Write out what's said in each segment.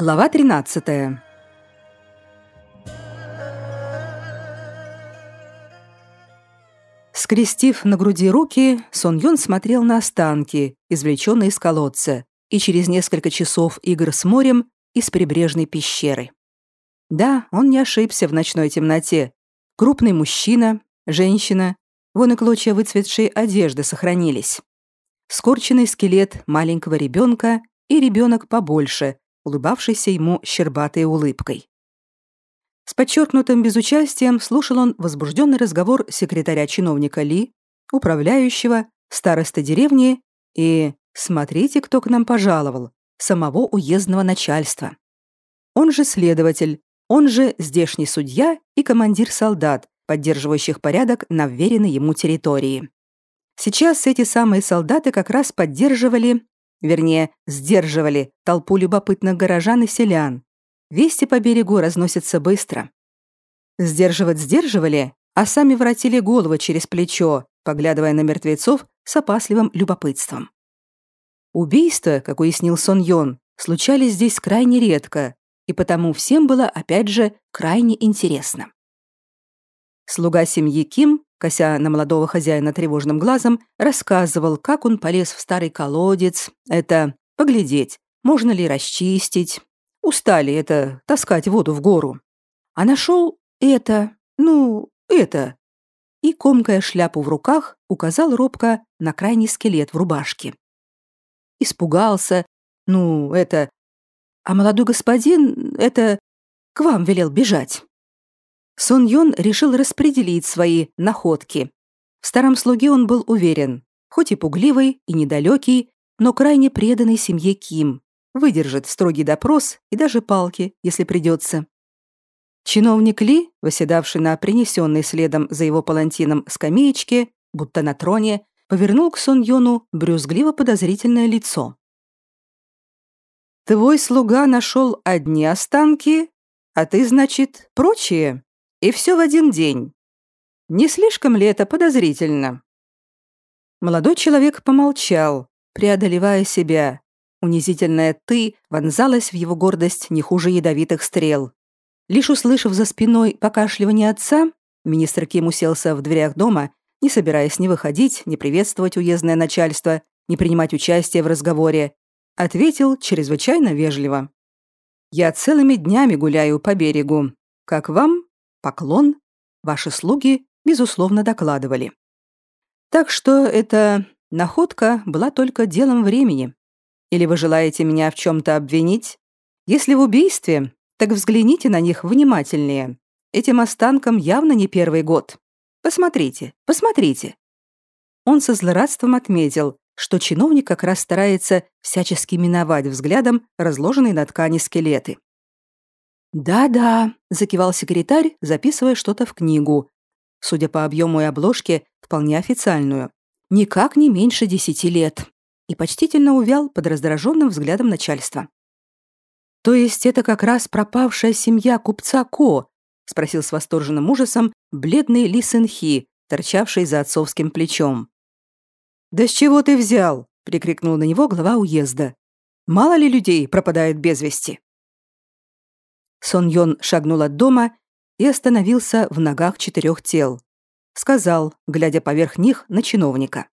Глава 13. Скрестив на груди руки, Сон Йон смотрел на останки, извлеченные из колодца, и через несколько часов игр с морем из прибрежной пещеры. Да, он не ошибся в ночной темноте. Крупный мужчина, женщина, вон и клочья выцветшей одежды сохранились. Скорченный скелет маленького ребенка и ребенок побольше, улыбавшийся ему щербатой улыбкой. С подчеркнутым безучастием слушал он возбужденный разговор секретаря-чиновника Ли, управляющего, староста деревни и «смотрите, кто к нам пожаловал», самого уездного начальства. Он же следователь, он же здешний судья и командир солдат, поддерживающих порядок на вверенной ему территории. Сейчас эти самые солдаты как раз поддерживали вернее, сдерживали толпу любопытных горожан и селян. Вести по берегу разносятся быстро. Сдерживать сдерживали, а сами воротили головы через плечо, поглядывая на мертвецов с опасливым любопытством. Убийства, как уяснил Сон Йон, случались здесь крайне редко, и потому всем было, опять же, крайне интересно. Слуга семьи Ким кося на молодого хозяина тревожным глазом, рассказывал, как он полез в старый колодец. Это поглядеть, можно ли расчистить. Устали это таскать воду в гору. А нашел это, ну, это. И, комкая шляпу в руках, указал робко на крайний скелет в рубашке. Испугался. Ну, это... А молодой господин, это... К вам велел бежать. Сон Йон решил распределить свои находки. В старом слуге он был уверен, хоть и пугливый и недалекий, но крайне преданный семье Ким, выдержит строгий допрос и даже палки, если придется. Чиновник Ли, восседавший на принесенной следом за его палантином скамеечке, будто на троне, повернул к Сон Йону брюзгливо подозрительное лицо. «Твой слуга нашел одни останки, а ты, значит, прочие?» И все в один день. Не слишком ли это подозрительно? Молодой человек помолчал, преодолевая себя. Унизительное «ты» вонзалось в его гордость не хуже ядовитых стрел. Лишь услышав за спиной покашливание отца, министр Ким уселся в дверях дома, не собираясь ни выходить, ни приветствовать уездное начальство, ни принимать участие в разговоре, ответил чрезвычайно вежливо. «Я целыми днями гуляю по берегу. Как вам?» Поклон. Ваши слуги, безусловно, докладывали. Так что эта находка была только делом времени. Или вы желаете меня в чем-то обвинить? Если в убийстве, так взгляните на них внимательнее. Этим останкам явно не первый год. Посмотрите, посмотрите. Он со злорадством отметил, что чиновник как раз старается всячески миновать взглядом разложенные на ткани скелеты. «Да-да», — закивал секретарь, записывая что-то в книгу. Судя по объему и обложке, вполне официальную. Никак не меньше десяти лет. И почтительно увял под раздраженным взглядом начальства. «То есть это как раз пропавшая семья купца Ко?» — спросил с восторженным ужасом бледный Ли Сэнхи, торчавший за отцовским плечом. «Да с чего ты взял?» — прикрикнул на него глава уезда. «Мало ли людей пропадает без вести?» Сон Йон шагнул от дома и остановился в ногах четырех тел. Сказал, глядя поверх них на чиновника.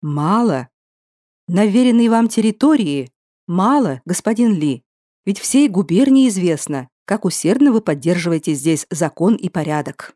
«Мало. На веренной вам территории мало, господин Ли. Ведь всей губернии известно, как усердно вы поддерживаете здесь закон и порядок».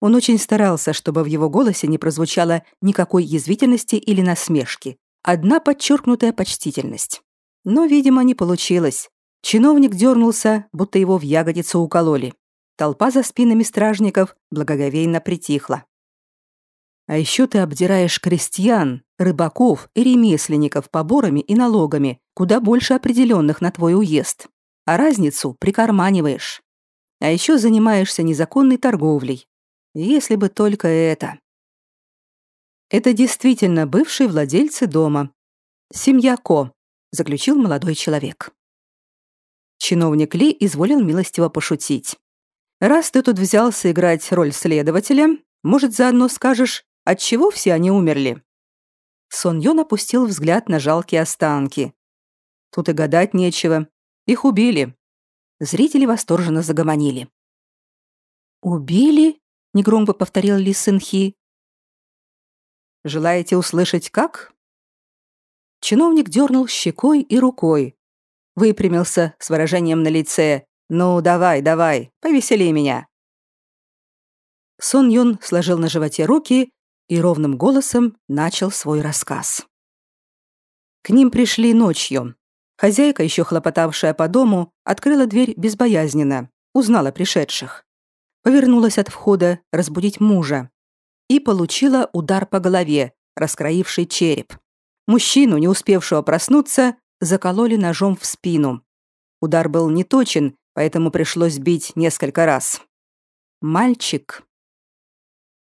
Он очень старался, чтобы в его голосе не прозвучало никакой язвительности или насмешки, одна подчеркнутая почтительность. Но, видимо, не получилось. Чиновник дернулся, будто его в ягодицу укололи. Толпа за спинами стражников благоговейно притихла. А еще ты обдираешь крестьян, рыбаков и ремесленников поборами и налогами, куда больше определенных на твой уезд. А разницу прикарманиваешь. А еще занимаешься незаконной торговлей. Если бы только это. Это действительно бывшие владельцы дома. Семья Ко, заключил молодой человек. Чиновник Ли изволил милостиво пошутить. «Раз ты тут взялся играть роль следователя, может, заодно скажешь, от чего все они умерли?» Сон Йон опустил взгляд на жалкие останки. Тут и гадать нечего. Их убили. Зрители восторженно загомонили. «Убили?» — негромко повторил Ли Сынхи. «Желаете услышать, как?» Чиновник дернул щекой и рукой. Выпрямился с выражением на лице. «Ну, давай, давай, повесели меня». Сон Юн сложил на животе руки и ровным голосом начал свой рассказ. К ним пришли ночью. Хозяйка, еще хлопотавшая по дому, открыла дверь безбоязненно, узнала пришедших. Повернулась от входа разбудить мужа и получила удар по голове, раскроивший череп. Мужчину, не успевшего проснуться, закололи ножом в спину. Удар был неточен, поэтому пришлось бить несколько раз. Мальчик.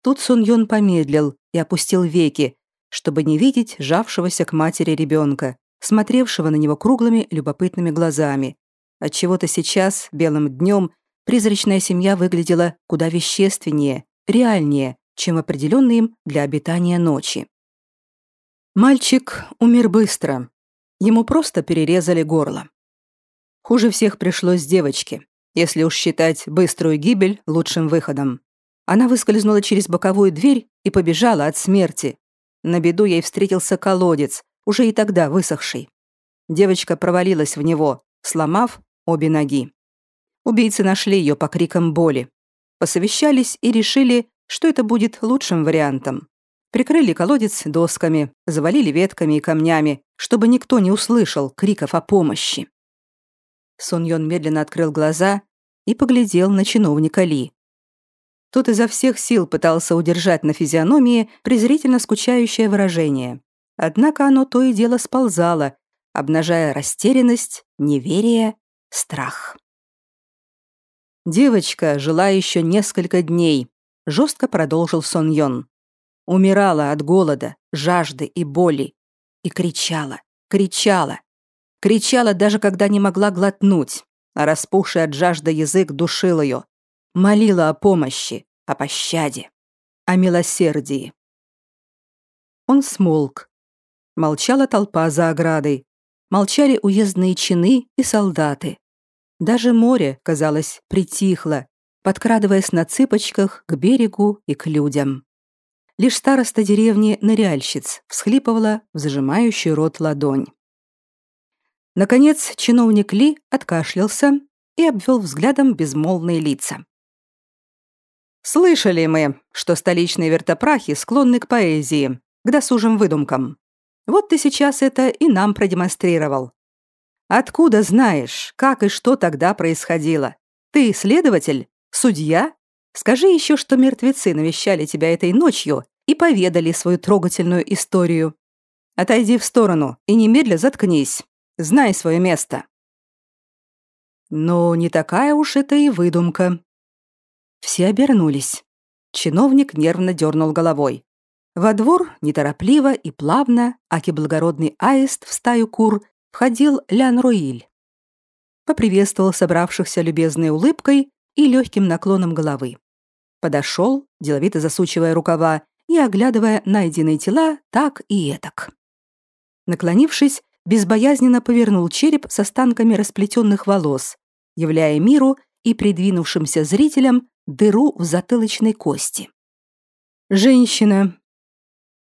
Тут Сун Юн помедлил и опустил веки, чтобы не видеть жавшегося к матери ребенка, смотревшего на него круглыми любопытными глазами. Отчего-то сейчас, белым днем, призрачная семья выглядела куда вещественнее, реальнее, чем определенный им для обитания ночи. Мальчик умер быстро. Ему просто перерезали горло. Хуже всех пришлось девочке, если уж считать быструю гибель лучшим выходом. Она выскользнула через боковую дверь и побежала от смерти, на беду ей встретился колодец, уже и тогда высохший. Девочка провалилась в него, сломав обе ноги. Убийцы нашли ее по крикам боли. Посовещались и решили, что это будет лучшим вариантом. Прикрыли колодец досками, завалили ветками и камнями, чтобы никто не услышал криков о помощи. Сон Йон медленно открыл глаза и поглядел на чиновника Ли. Тот изо всех сил пытался удержать на физиономии презрительно скучающее выражение. Однако оно то и дело сползало, обнажая растерянность, неверие, страх. Девочка жила еще несколько дней, жестко продолжил Сон Йон. Умирала от голода, жажды и боли. И кричала, кричала. Кричала даже когда не могла глотнуть, а распухший от жажды язык душил ее молила о помощи, о пощаде, о милосердии. Он смолк. Молчала толпа за оградой. Молчали уездные чины и солдаты. Даже море, казалось, притихло, подкрадываясь на цыпочках к берегу и к людям. Лишь староста деревни ныряльщиц всхлипывала в зажимающий рот ладонь. Наконец чиновник Ли откашлялся и обвел взглядом безмолвные лица. Слышали мы, что столичные вертопрахи склонны к поэзии, к досужим выдумкам. Вот ты сейчас это и нам продемонстрировал. Откуда знаешь, как и что тогда происходило? Ты следователь? Судья? Скажи еще, что мертвецы навещали тебя этой ночью и поведали свою трогательную историю. Отойди в сторону и немедля заткнись. Знай свое место. Но не такая уж это и выдумка, все обернулись. Чиновник нервно дернул головой. Во двор неторопливо и плавно, аки благородный аист в стаю кур, входил Лян Руиль. Поприветствовал собравшихся любезной улыбкой и легким наклоном головы. Подошел, деловито засучивая рукава и оглядывая найденные тела так и этак. Наклонившись, безбоязненно повернул череп с останками расплетенных волос, являя миру и придвинувшимся зрителям дыру в затылочной кости. Женщина.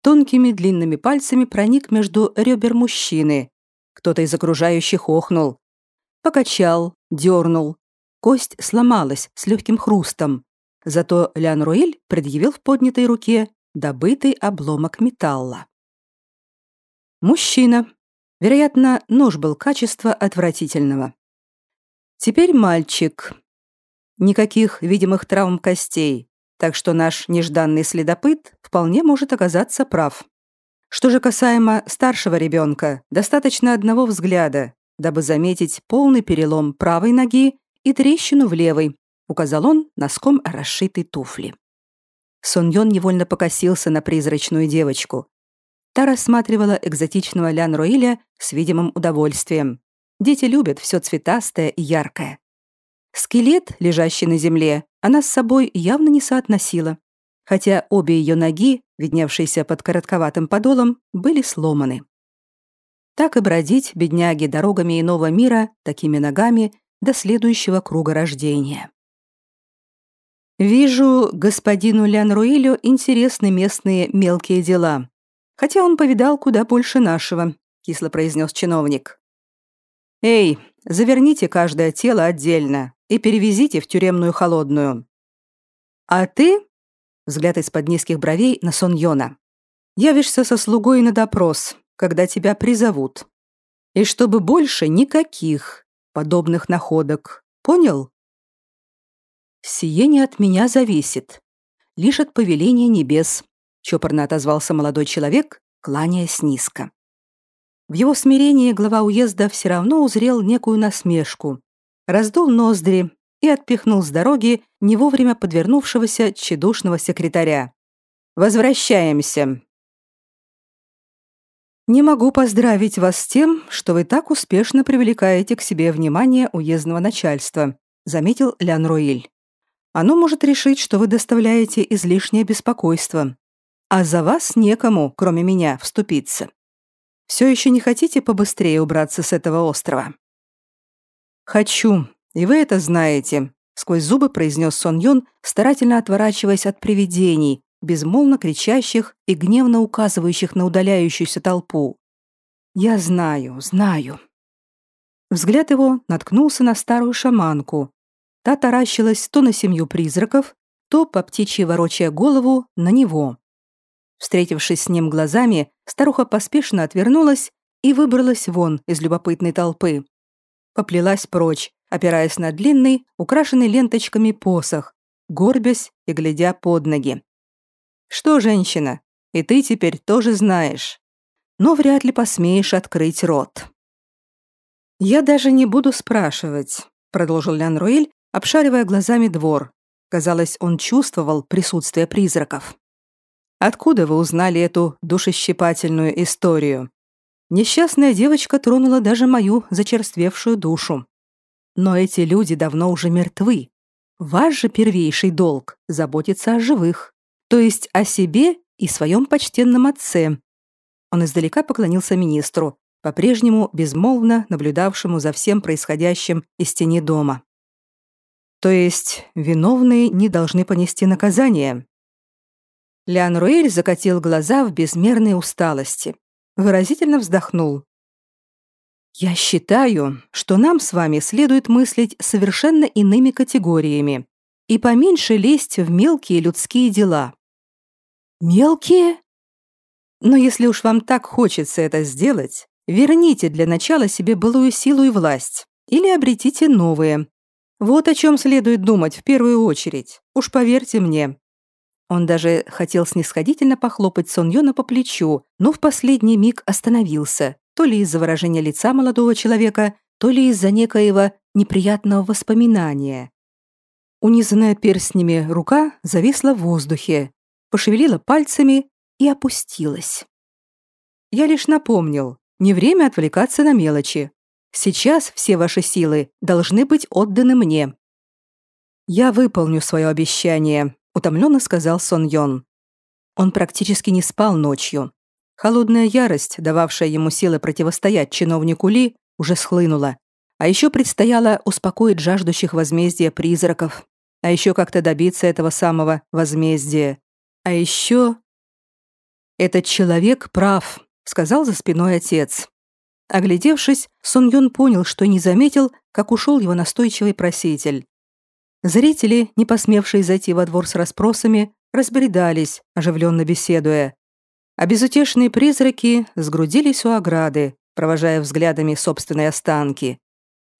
Тонкими длинными пальцами проник между ребер мужчины. Кто-то из окружающих охнул. Покачал, дернул. Кость сломалась с легким хрустом. Зато Лян Руэль предъявил в поднятой руке добытый обломок металла. Мужчина. Вероятно, нож был качества отвратительного. Теперь мальчик. Никаких видимых травм костей, так что наш нежданный следопыт вполне может оказаться прав. Что же касаемо старшего ребенка, достаточно одного взгляда, дабы заметить полный перелом правой ноги и трещину в левой, указал он носком расшитой туфли. Сон Йон невольно покосился на призрачную девочку. Та рассматривала экзотичного Лян Роиля с видимым удовольствием. Дети любят все цветастое и яркое. Скелет, лежащий на земле, она с собой явно не соотносила, хотя обе ее ноги, видневшиеся под коротковатым подолом, были сломаны. так и бродить, бедняги, дорогами иного мира, такими ногами, до следующего круга рождения. Вижу, господину Лянруилю интересны местные мелкие дела, хотя он повидал куда больше нашего, кисло произнес чиновник. Эй, заверните каждое тело отдельно и перевезите в тюремную холодную. А ты, взгляд из-под низких бровей на Сон Йона, явишься со слугой на допрос, когда тебя призовут. И чтобы больше никаких подобных находок. Понял? Сие не от меня зависит, лишь от повеления небес, чопорно отозвался молодой человек, кланяясь низко. В его смирении глава уезда все равно узрел некую насмешку, раздул ноздри и отпихнул с дороги не вовремя подвернувшегося тщедушного секретаря. «Возвращаемся!» «Не могу поздравить вас с тем, что вы так успешно привлекаете к себе внимание уездного начальства», заметил Лян Руиль. «Оно может решить, что вы доставляете излишнее беспокойство, а за вас некому, кроме меня, вступиться. Все еще не хотите побыстрее убраться с этого острова?» «Хочу, и вы это знаете», — сквозь зубы произнес Сон Йон, старательно отворачиваясь от привидений, безмолвно кричащих и гневно указывающих на удаляющуюся толпу. «Я знаю, знаю». Взгляд его наткнулся на старую шаманку. Та таращилась то на семью призраков, то, по птичьей ворочая голову, на него. Встретившись с ним глазами, старуха поспешно отвернулась и выбралась вон из любопытной толпы. Поплелась прочь, опираясь на длинный, украшенный ленточками посох, горбясь и глядя под ноги. Что, женщина, и ты теперь тоже знаешь. Но вряд ли посмеешь открыть рот. Я даже не буду спрашивать, продолжил Лян Руэль, обшаривая глазами двор. Казалось, он чувствовал присутствие призраков. Откуда вы узнали эту душещипательную историю? Несчастная девочка тронула даже мою зачерствевшую душу. Но эти люди давно уже мертвы. Ваш же первейший долг — заботиться о живых то есть о себе и своем почтенном отце. Он издалека поклонился министру, по-прежнему безмолвно наблюдавшему за всем происходящим из тени дома. То есть виновные не должны понести наказание. Лян Руэль закатил глаза в безмерной усталости, выразительно вздохнул. «Я считаю, что нам с вами следует мыслить совершенно иными категориями и поменьше лезть в мелкие людские дела. Мелкие? Но если уж вам так хочется это сделать, верните для начала себе былую силу и власть или обретите новые. Вот о чем следует думать в первую очередь. Уж поверьте мне. Он даже хотел снисходительно похлопать Сон Йона по плечу, но в последний миг остановился, то ли из-за выражения лица молодого человека, то ли из-за некоего неприятного воспоминания. Унизанная перстнями рука зависла в воздухе, пошевелила пальцами и опустилась. Я лишь напомнил, не время отвлекаться на мелочи. Сейчас все ваши силы должны быть отданы мне. Я выполню свое обещание, утомленно сказал Сон Йон. Он практически не спал ночью. Холодная ярость, дававшая ему силы противостоять чиновнику Ли, уже схлынула. А еще предстояло успокоить жаждущих возмездия призраков, а еще как-то добиться этого самого возмездия. А еще... «Этот человек прав», — сказал за спиной отец. Оглядевшись, Сон Юн понял, что не заметил, как ушел его настойчивый проситель. Зрители, не посмевшие зайти во двор с расспросами, разбредались, оживленно беседуя. А безутешные призраки сгрудились у ограды, провожая взглядами собственные останки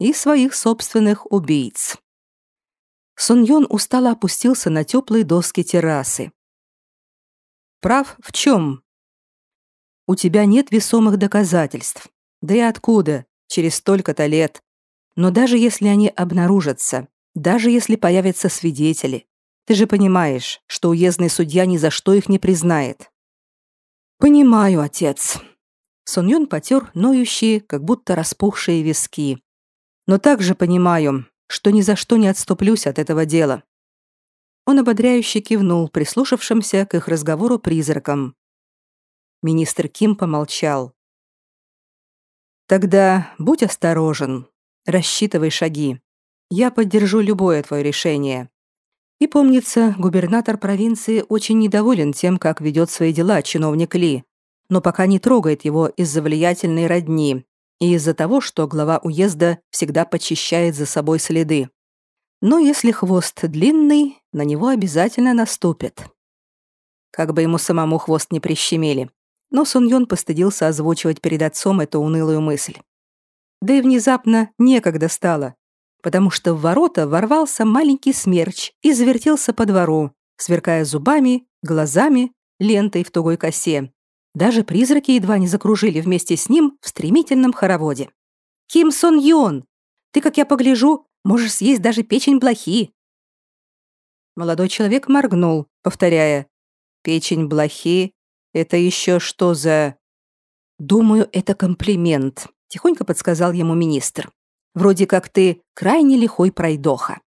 и своих собственных убийц. Сон Йон устало опустился на теплые доски террасы. Прав в чем? У тебя нет весомых доказательств. Да и откуда? Через столько-то лет. Но даже если они обнаружатся, даже если появятся свидетели, ты же понимаешь, что уездный судья ни за что их не признает. Понимаю, отец. Сон Юн потер ноющие, как будто распухшие виски. Но также понимаю, что ни за что не отступлюсь от этого дела. Он ободряюще кивнул прислушавшимся к их разговору призракам. Министр Ким помолчал. Тогда будь осторожен, рассчитывай шаги. Я поддержу любое твое решение. И помнится, губернатор провинции очень недоволен тем, как ведет свои дела чиновник Ли, но пока не трогает его из-за влиятельной родни и из-за того, что глава уезда всегда почищает за собой следы. Но если хвост длинный, на него обязательно наступят. Как бы ему самому хвост не прищемили. Но Сун Йон постыдился озвучивать перед отцом эту унылую мысль. Да и внезапно некогда стало, потому что в ворота ворвался маленький смерч и завертелся по двору, сверкая зубами, глазами, лентой в тугой косе. Даже призраки едва не закружили вместе с ним в стремительном хороводе. «Ким Сон Йон, ты, как я погляжу, можешь съесть даже печень блохи». Молодой человек моргнул, повторяя «Печень блохи? Это еще что за...» «Думаю, это комплимент», — тихонько подсказал ему министр. Вроде как ты крайне лихой пройдоха».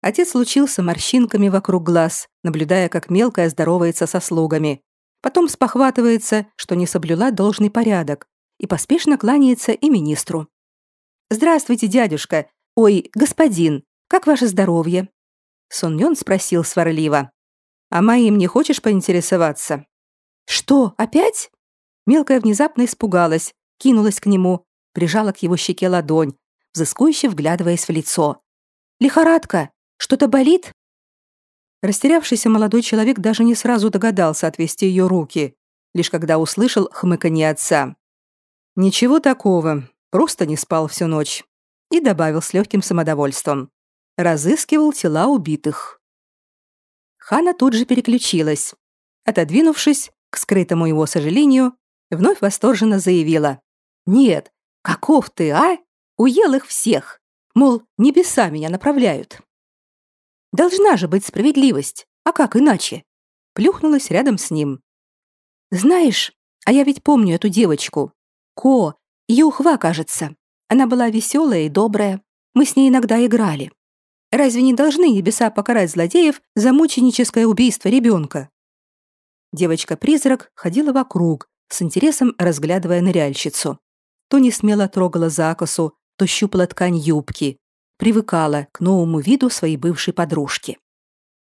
Отец лучился морщинками вокруг глаз, наблюдая, как мелкая здоровается со слугами. Потом спохватывается, что не соблюла должный порядок, и поспешно кланяется и министру. «Здравствуйте, дядюшка! Ой, господин, как ваше здоровье?» Сон Йон спросил сварливо. «А моим не хочешь поинтересоваться?» «Что, опять?» Мелкая внезапно испугалась, кинулась к нему, прижала к его щеке ладонь, взыскующе вглядываясь в лицо. «Лихорадка! Что-то болит?» Растерявшийся молодой человек даже не сразу догадался отвести ее руки, лишь когда услышал хмыканье отца. «Ничего такого, просто не спал всю ночь», и добавил с легким самодовольством. Разыскивал тела убитых. Хана тут же переключилась. Отодвинувшись, к скрытому его сожалению, вновь восторженно заявила. «Нет, Каков ты, а? Уел их всех. Мол, небеса меня направляют. Должна же быть справедливость. А как иначе? Плюхнулась рядом с ним. Знаешь, а я ведь помню эту девочку. Ко, Юхва, кажется. Она была веселая и добрая. Мы с ней иногда играли. Разве не должны небеса покарать злодеев за мученическое убийство ребенка? Девочка-призрак ходила вокруг, с интересом разглядывая ныряльщицу то не смело трогала закосу, то щупала ткань юбки, привыкала к новому виду своей бывшей подружки.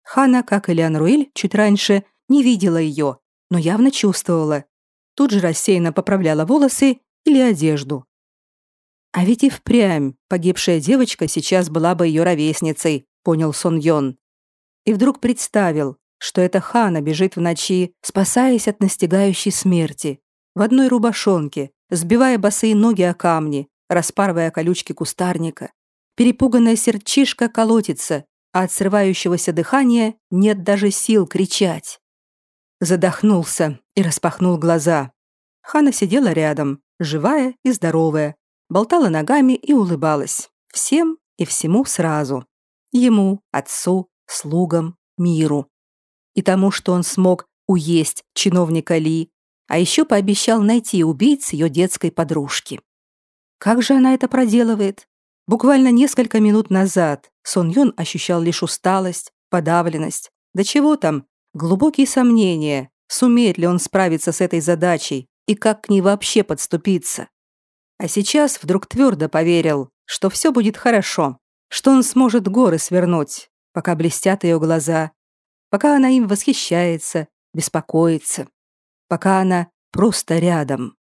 Хана, как и Леон Руэль, чуть раньше не видела ее, но явно чувствовала. Тут же рассеянно поправляла волосы или одежду. А ведь и впрямь погибшая девочка сейчас была бы ее ровесницей, понял Сон Йон. И вдруг представил, что эта Хана бежит в ночи, спасаясь от настигающей смерти, в одной рубашонке, сбивая босые ноги о камни, распарывая колючки кустарника. Перепуганная сердчишка колотится, а от срывающегося дыхания нет даже сил кричать. Задохнулся и распахнул глаза. Хана сидела рядом, живая и здоровая, болтала ногами и улыбалась. Всем и всему сразу. Ему, отцу, слугам, миру. И тому, что он смог уесть чиновника Ли, а еще пообещал найти убийц ее детской подружки. Как же она это проделывает? Буквально несколько минут назад Сон Юн ощущал лишь усталость, подавленность. Да чего там, глубокие сомнения, сумеет ли он справиться с этой задачей и как к ней вообще подступиться. А сейчас вдруг твердо поверил, что все будет хорошо, что он сможет горы свернуть, пока блестят ее глаза, пока она им восхищается, беспокоится пока она просто рядом.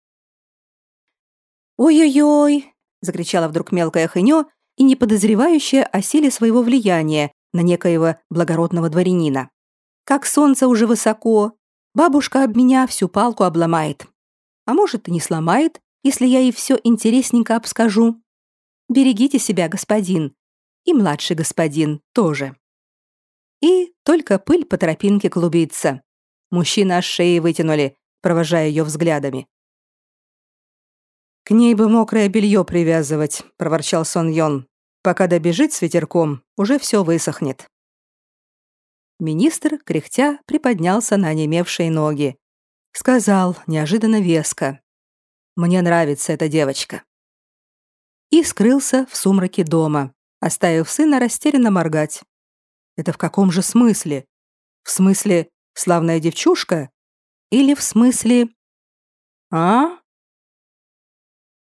«Ой-ой-ой!» — закричала вдруг мелкая хынё и не подозревающая о силе своего влияния на некоего благородного дворянина. «Как солнце уже высоко, бабушка об меня всю палку обломает. А может, и не сломает, если я ей все интересненько обскажу. Берегите себя, господин. И младший господин тоже». И только пыль по тропинке клубится. Мужчины аж шеи вытянули, провожая ее взглядами. «К ней бы мокрое белье привязывать», — проворчал Сон Йон. «Пока добежит с ветерком, уже все высохнет». Министр, кряхтя, приподнялся на онемевшие ноги. Сказал неожиданно веско. «Мне нравится эта девочка». И скрылся в сумраке дома, оставив сына растерянно моргать. «Это в каком же смысле? В смысле, Славная девчушка? Или в смысле... А?